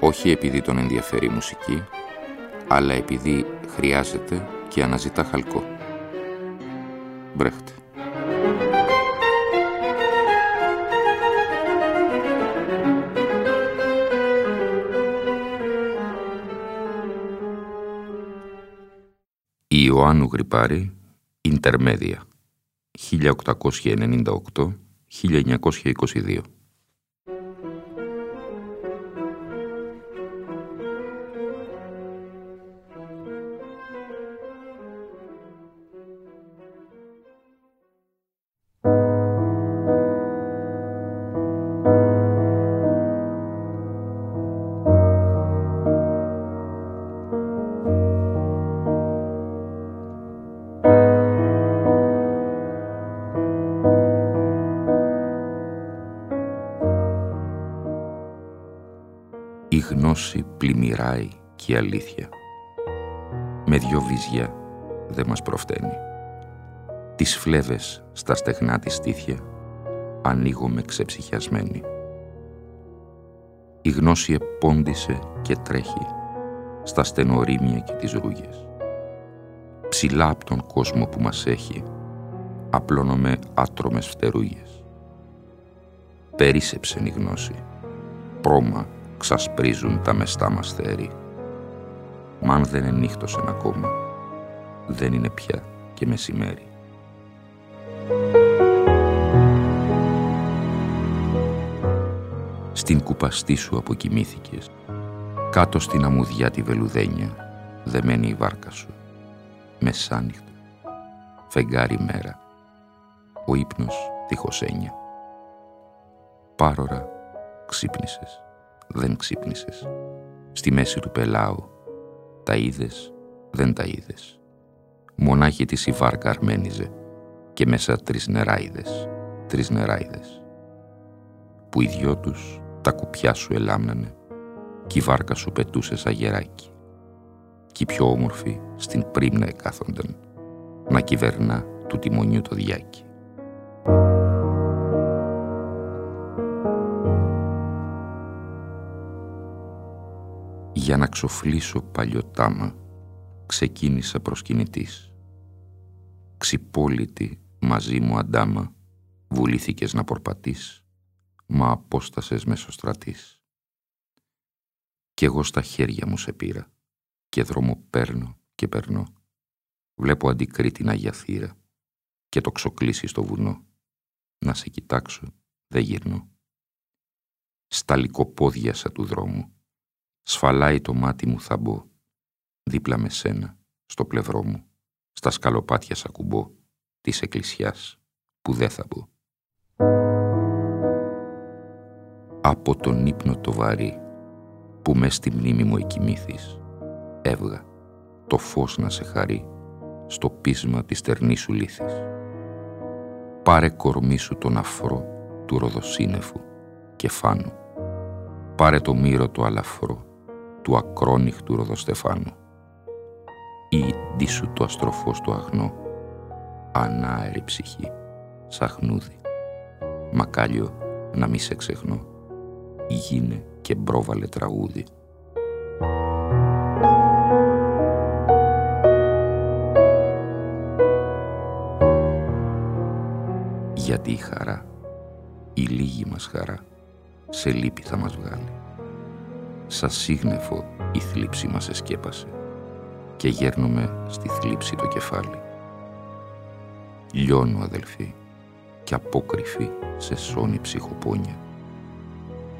όχι επειδή τον ενδιαφέρει η μουσική, αλλά επειδή χρειάζεται και αναζητά χαλκό. Μπρέχτε. Ιωάννου Γρυπάρη, Ιντερμέδια, 1898-1922. Γνώση πλημμυράει και η αλήθεια. Με δυο βυζιά δεν μας προφταίνει. Τις φλέβες στα στεγνά της στήθια ανοίγουμε ξεψυχιασμένοι. Η γνώση επόντισε και τρέχει στα στενορίμια και τις ρούγες. Ψηλά από τον κόσμο που μας έχει απλώνομαι άτρομες φτερούγες. Περίσεψεν η γνώση, πρώμα ξασπρίζουν τα μεστά μας θέρη. Μ' αν δεν ενύχτωσαν ακόμα, δεν είναι πια και μεσημέρι. Στην κουπαστή σου αποκοιμήθηκες, κάτω στην αμμουδιά τη βελουδένια, δεμένη η βάρκα σου, μεσάνυχτο, φεγγάρι μέρα, ο ύπνος τυχοσένια. Πάρορα ξύπνησες δεν ξύπνησες. Στη μέση του πελάου. Τα είδες, δεν τα είδες. Μονάχη της η βάρκα αρμένιζε και μέσα τρεις νεράιδες, τρεις νεράιδες. Που οι δυο τους τα κουπιά σου ελάμνανε κι η βάρκα σου πετούσε σαν γεράκι. Κι οι πιο όμορφοι στην πρίμνα εκάθονταν να κυβερνά του τιμονιού το διάκι. Για να ξοφλήσω παλιωτάμα, ξεκίνησα προσκυνητής. Ξυπόλυτη μαζί μου αντάμα, βουλήθηκες να πορπατείς, μα απόστασες μεσοστρατής. Κι εγώ στα χέρια μου σε πήρα και δρόμο παίρνω και περνώ. Βλέπω αντικρίτηνα για θύρα και το ξοκλήσει στο βουνό. Να σε κοιτάξω, δεν γυρνώ. Στα λικοπόδια του δρόμου Σφαλάει το μάτι μου θα μπω, δίπλα με σένα, στο πλευρό μου, στα σκαλοπάτια σ' ακουμπώ, της εκκλησιάς, που δεν θα μπω. Από τον ύπνο το βαρύ, που μες στη μνήμη μου εκοιμήθης, έβγα το φως να σε χαρεί, στο πείσμα της στερνής σου λύθης. Πάρε κορμί σου τον αφρό του ροδοσύννεφου και φάνου. Πάρε το μύρο το αλαφρό του ακρόνυχτου Ροδοστεφάνου. Ή ντύσου το αστροφός του αγνό ανάερη ψυχή σαχνούδι. Μακάλιο να μη σε ξεχνώ γίνε και μπρόβαλε τραγούδι. Γιατί η χαρά η λίγη μας χαρά σε λύπη θα μας βγάλει Σαν σύγνεφο η θλίψη μας εσκέπασε και γέρνουμε στη θλίψη το κεφάλι. Λιώνω αδελφοί και απόκρυφοι σε σώνη ψυχοπόνια.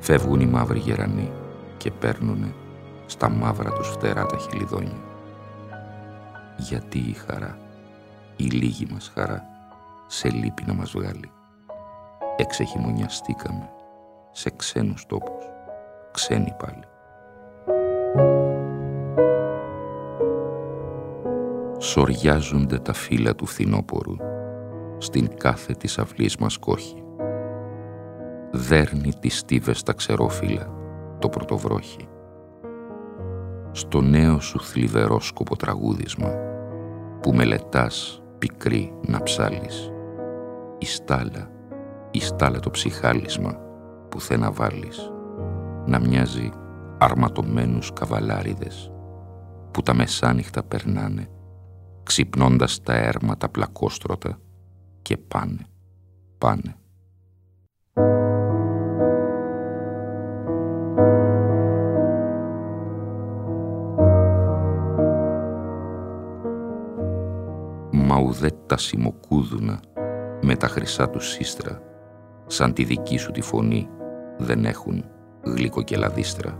Φεύγουν οι μαύροι γερανοί και παίρνουνε στα μαύρα τους φτερά τα χιλιδόνια. Γιατί η χαρά, η λίγη μας χαρά, σε λύπη να μας βγάλει. Εξεχειμονιαστήκαμε σε ξένους τόπους, ξένοι πάλι. Σοριάζονται τα φύλλα του φθινόπορου στην κάθε της αυλής μας κόχη. Δέρνει τις στίβες τα ξερόφυλλα το πρωτοβρόχι. Στο νέο σου θλιβερόσκοπο τραγούδισμα που μελετάς πικρή να ψάλεις. Η στάλα, η στάλα το ψυχάλισμα που θες να βάλεις. Να μοιάζει αρματωμένους καβαλάριδες που τα μεσάνυχτα περνάνε ξυπνώντας τα έρματα πλακόστρωτα και πάνε, πάνε. Μα ουδέ τα σημοκούδουνα με τα χρυσά του σύστρα σαν τη δική σου τη φωνή δεν έχουν γλυκό και λαδίστρα.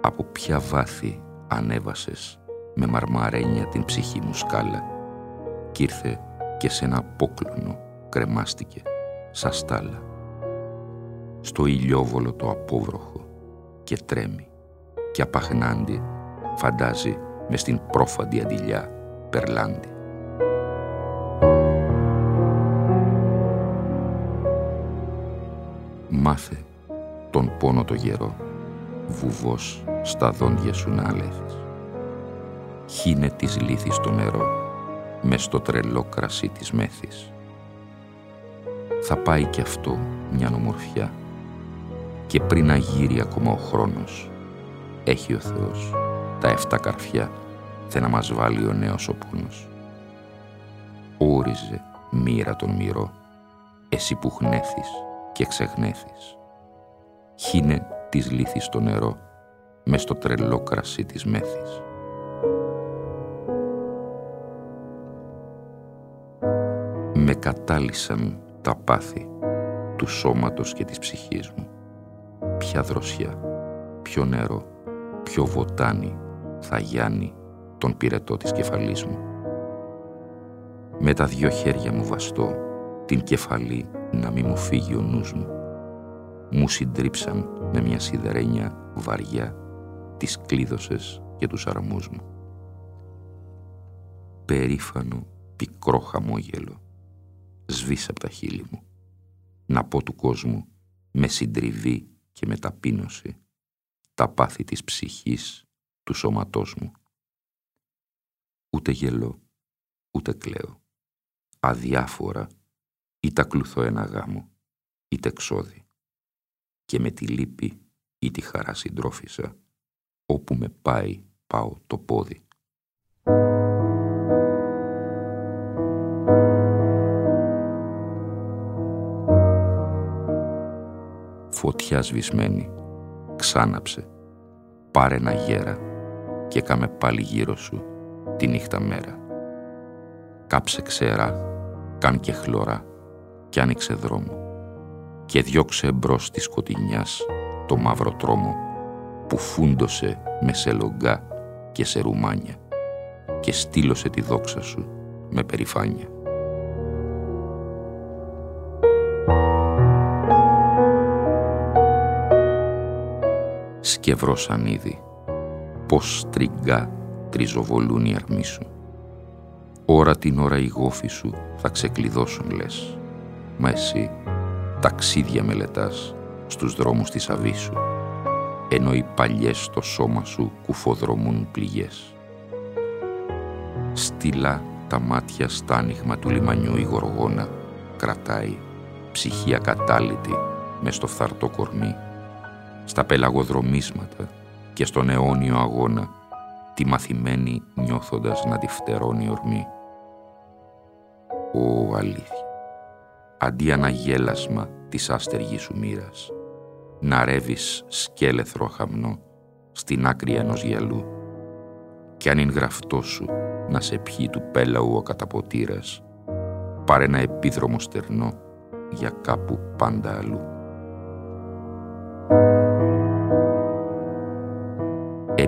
Από ποια βάθη ανέβασες με μαρμαρένια την ψυχή μου σκάλα κι ήρθε και σε ένα απόκλωνο κρεμάστηκε σαν στάλα. Στο ηλιόβολο το απόβροχο και τρέμει και απαχνάντι φαντάζει μες στην πρόφαντη αντιλιά περλάντι. Μάθε τον πόνο το γερό, βουβός στα δόντια σου να αλέθεις. Χύνε της λύθης το νερό, μες στο τρελό κρασί της μέθης. Θα πάει κι αυτό μια ομορφιά και πριν να γύρει ακόμα ο χρόνος, έχει ο Θεός τα εφτά καρφιά θε να μας βάλει ο νέος ο πόνος. Όριζε μοίρα τον μυρό, εσύ που χνέθεις και ξεχνέθεις. Χύνε της λύθης το νερό, μες στο τρελό κρασί της μέθης. Με κατάλυσαν τα πάθη του σώματος και της ψυχής μου. Ποια δροσιά, ποιο νερό, ποιο βοτάνι θα γιάνει τον πυρετό της κεφαλής μου. Με τα δυο χέρια μου βαστώ την κεφαλή να μη μου φύγει ο νους μου. Μου συντρίψαν με μια σιδερένια βαριά τις κλείδωσες και τους αρμούς μου. Περήφανο πικρό χαμόγελο σβήσα από τα χείλη μου. Να πω του κόσμου με συντριβή και με ταπείνωση τα πάθη της ψυχής του σώματός μου. Ούτε γελώ, ούτε κλαίω. Αδιάφορα είτε κλουθώ ένα γάμο, είτε ξόδι. Και με τη λύπη ή τη χαρά συντρόφισα, όπου με πάει πάω το πόδι. Φωτιά σβησμένη, ξάναψε, πάρε ένα γέρα και κάμε πάλι γύρω σου τη νύχτα μέρα. Κάψε ξέρα, κάν και χλωρά κι άνοιξε δρόμο και διώξε εμπρός της σκοτεινιάς το μαύρο τρόμο που φούντωσε με σελογκά και σε ρουμάνια και στήλωσε τη δόξα σου με περηφάνια. Σκευρώσαν ήδη, πως τριγκά τριζοβολούν οι αρμοί σου. Ώρα την ώρα οι γόφοι σου θα ξεκλειδώσουν λες, μα εσύ ταξίδια μελετάς στους δρόμους της αβίσου, ενώ οι παλιές στο σώμα σου κουφοδρομούν πληγές. Στυλά τα μάτια στα άνοιγμα του λιμανιού η γοργόνα κρατάει ψυχή ακατάλητη μες στο φθαρτό κορμί, στα πελαγοδρομίσματα και στον αιώνιο αγώνα τη μαθημένη νιώθοντας να τη φτερώνει ορμή. Ω αλήθεια, αντί αναγέλασμα της άστεργης σου μοίρας, να ρεύεις σκέλεθρο χαμνό στην άκρη ενός γυαλού κι αν είναι γραφτό σου να σε πιει του πέλαου ο καταποτήρας, πάρε ένα επίδρομο στερνό για κάπου πάντα αλλού.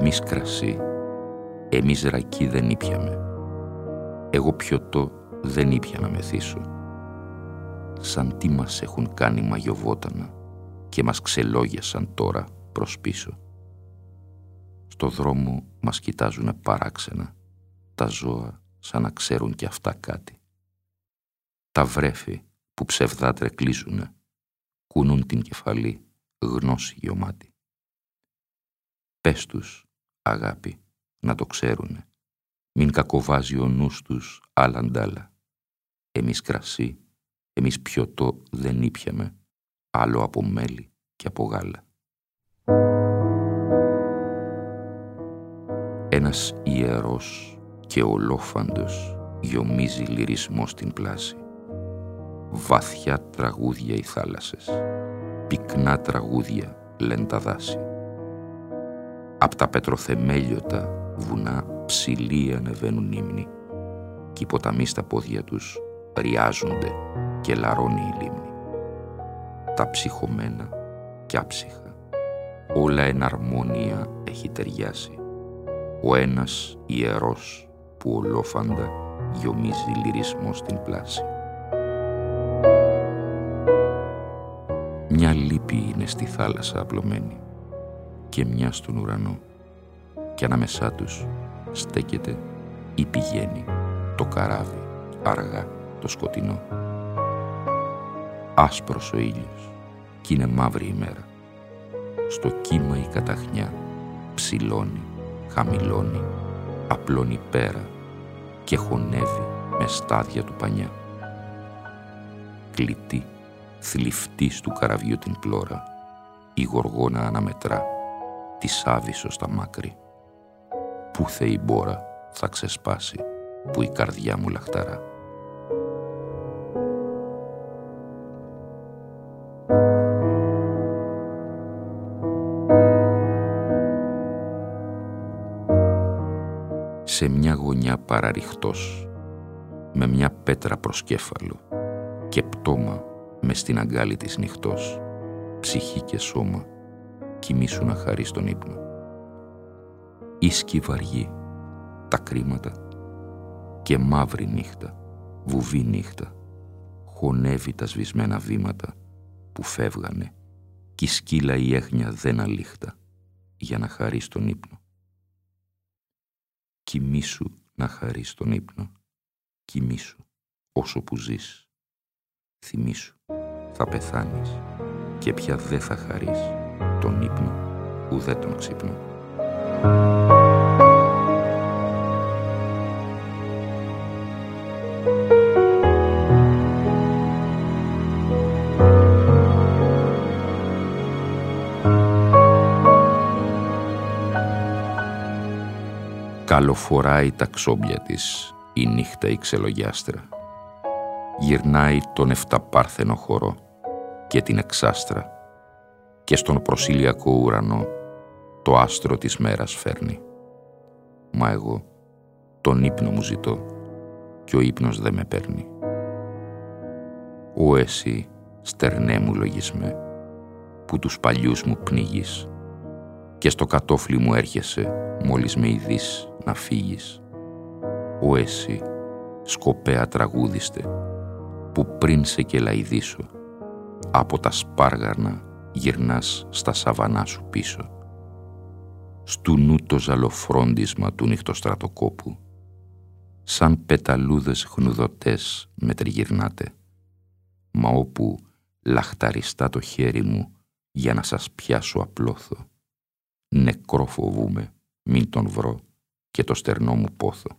Εμείς κρασί, εμείς ρακί δεν ήπιαμε. Εγώ πιωτό δεν ήπια να μεθύσω. Σαν τι μας έχουν κάνει μαγιοβότανα και μας ξελόγιασαν τώρα προς πίσω. Στο δρόμο μας κοιτάζουνε παράξενα τα ζώα σαν να ξέρουν κι αυτά κάτι. Τα βρέφη που ψευδά τρεκλίζουνε, κουνούν την κεφαλή γνώση γιωμάτη. Πες τους, αγάπη, να το ξέρουνε, μην κακοβάζει ο νους τους άλλα αντάλλα. Εμείς κρασί, εμείς πιωτό δεν ήπιαμε, άλλο από μέλι και από γάλα. Ένας ιερός και ολόφαντος γιομίζει λυρισμό στην πλάση. Βαθιά τραγούδια οι θάλασσες, πυκνά τραγούδια λένε τα δάση. Απ' τα πετροθεμέλιωτα βουνά ψηλοί ανεβαίνουν ύμνοι και οι ποταμοί στα πόδια τους ριάζονται και λαρώνει η λίμνη. Τα ψυχωμένα και άψυχα, όλα εν αρμόνια έχει ταιριάσει. Ο ένας ιερός που ολόφαντα γιομίζει λυρισμό στην πλάση. Μια λύπη είναι στη θάλασσα απλωμένη και μια στον ουρανό και ανάμεσά τους στέκεται ή πηγαίνει το καράβι αργά το σκοτεινό. Άσπρος ο ήλιος κι είναι μαύρη η μέρα. Στο κύμα η καταχνιά ψηλώνει, χαμηλώνει, απλώνει πέρα και χωνεύει με στάδια του πανιά. Κλητή, θλιφτής του καραβιού την πλώρα, η γοργόνα αναμετρά, τη άβυσο στα μάκρη. Πού η μπόρα θα ξεσπάσει, που η καρδιά μου λαχταρά. σε μια γωνιά παραρριχτός, με μια πέτρα προσκέφαλο και πτώμα μες στην αγκάλη της νυχτός, ψυχή και σώμα, κοιμήσου να χαρείς τον ύπνο. Ίσκι βαργή, τα κρίματα και μαύρη νύχτα, βουβή νύχτα, χωνεύει τα σβησμένα βήματα που φεύγανε κι η σκύλα η έχνια δεν αλήχτα για να χαρείς τον ύπνο κοιμήσου να χαρείς τον ύπνο. Κοιμήσου όσο που ζεις. Θυμήσου, θα πεθάνεις και πια δεν θα χαρείς τον ύπνο ουδέ τον ξύπνο. Καλοφοράει τα ξόμπια της η νύχτα η ξελογιάστρα. Γυρνάει τον εφταπάρθενο χώρο και την εξάστρα και στον προσήλιακο ουρανό το άστρο της μέρας φέρνει. Μα εγώ τον ύπνο μου ζητώ και ο ύπνος δεν με παίρνει. Ο εσύ στερνέ μου λογισμέ που τους παλιούς μου πνίγεις και στο κατόφλι μου έρχεσαι μόλις με ειδείς να φύγεις. Ο εσύ, σκοπέα τραγούδιστε, που πριν σε κελαϊδίσω, από τα σπάργαρνα γυρνάς στα σαβανά σου πίσω. Στου νου το ζαλοφρόντισμα του νυχτοστρατοκόπου, σαν πεταλούδες χνουδωτές με τριγυρνάτε, μα όπου λαχταριστά το χέρι μου για να σας πιάσω απλώθω. Νεκρό φοβούμε, μην τον βρω και το στερνό μου πόθο.